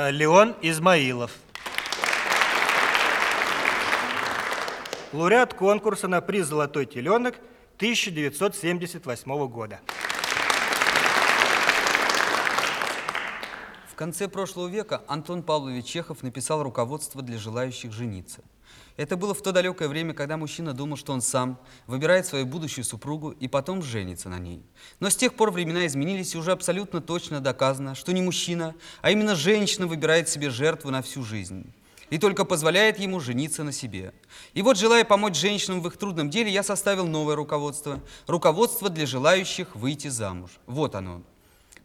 Э, Леон Измаилов. Лауреат конкурса на приз «Золотой теленок» 1978 года. В конце прошлого века Антон Павлович Чехов написал руководство для желающих жениться. Это было в то далекое время, когда мужчина думал, что он сам выбирает свою будущую супругу и потом женится на ней. Но с тех пор времена изменились, и уже абсолютно точно доказано, что не мужчина, а именно женщина выбирает себе жертву на всю жизнь и только позволяет ему жениться на себе. И вот, желая помочь женщинам в их трудном деле, я составил новое руководство. Руководство для желающих выйти замуж. Вот оно.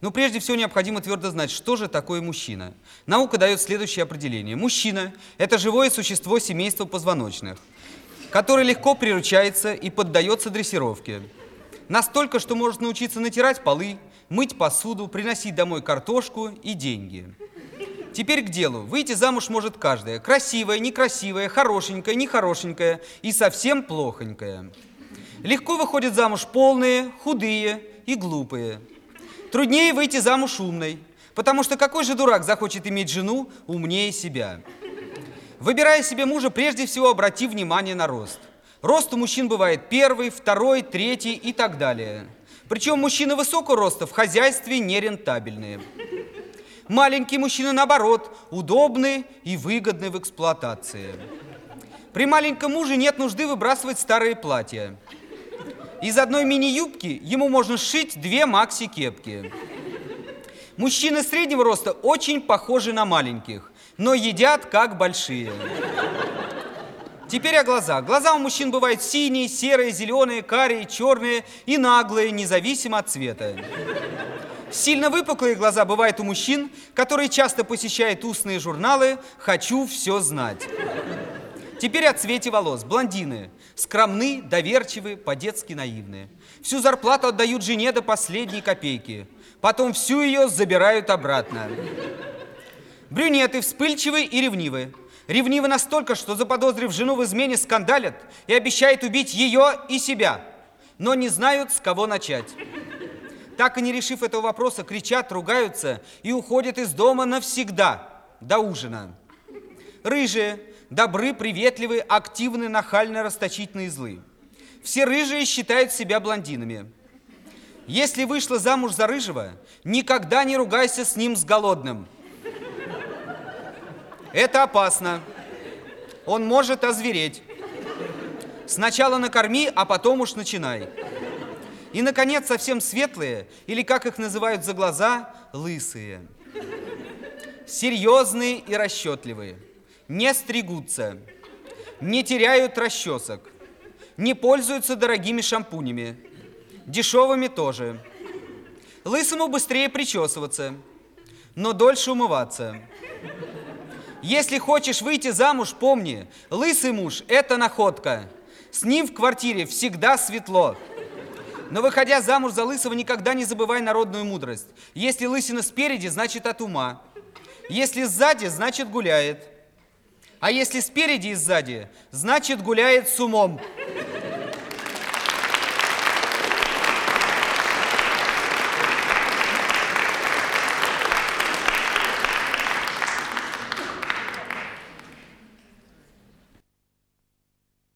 Но прежде всего необходимо твердо знать, что же такое мужчина. Наука дает следующее определение. Мужчина – это живое существо семейства позвоночных, которое легко приручается и поддается дрессировке. Настолько, что может научиться натирать полы, мыть посуду, приносить домой картошку и деньги. Теперь к делу. Выйти замуж может каждая. Красивая, некрасивая, хорошенькая, нехорошенькая и совсем плохонькая. Легко выходят замуж полные, худые и глупые. Труднее выйти замуж умной, потому что какой же дурак захочет иметь жену умнее себя? Выбирая себе мужа, прежде всего обрати внимание на рост. Рост у мужчин бывает первый, второй, третий и так далее. Причем мужчины высокого роста в хозяйстве нерентабельные. Маленькие мужчины, наоборот, удобны и выгодны в эксплуатации. При маленьком муже нет нужды выбрасывать старые платья. Из одной мини-юбки ему можно сшить две макси-кепки. Мужчины среднего роста очень похожи на маленьких, но едят как большие. Теперь о глазах. Глаза у мужчин бывают синие, серые, зеленые, карие, черные и наглые, независимо от цвета. Сильно выпуклые глаза бывают у мужчин, которые часто посещают устные журналы «Хочу все знать». Теперь о цвете волос. Блондины. Скромны, доверчивы, по-детски наивны. Всю зарплату отдают жене до последней копейки. Потом всю ее забирают обратно. Брюнеты вспыльчивы и ревнивы. Ревнивы настолько, что заподозрив жену в измене, скандалят и обещают убить ее и себя, но не знают, с кого начать так и не решив этого вопроса, кричат, ругаются и уходят из дома навсегда, до ужина. Рыжие, добры, приветливы, активны, нахальны, расточительны и злы. Все рыжие считают себя блондинами. Если вышла замуж за рыжего, никогда не ругайся с ним с голодным. Это опасно. Он может озвереть. Сначала накорми, а потом уж начинай. И, наконец, совсем светлые, или, как их называют за глаза, лысые. Серьезные и расчетливые. Не стригутся, не теряют расчесок, не пользуются дорогими шампунями, дешевыми тоже. Лысому быстрее причесываться, но дольше умываться. Если хочешь выйти замуж, помни, лысый муж – это находка. С ним в квартире всегда светло. Но выходя замуж за лысого, никогда не забывай народную мудрость. Если лысина спереди, значит от ума. Если сзади, значит гуляет. А если спереди и сзади, значит гуляет с умом.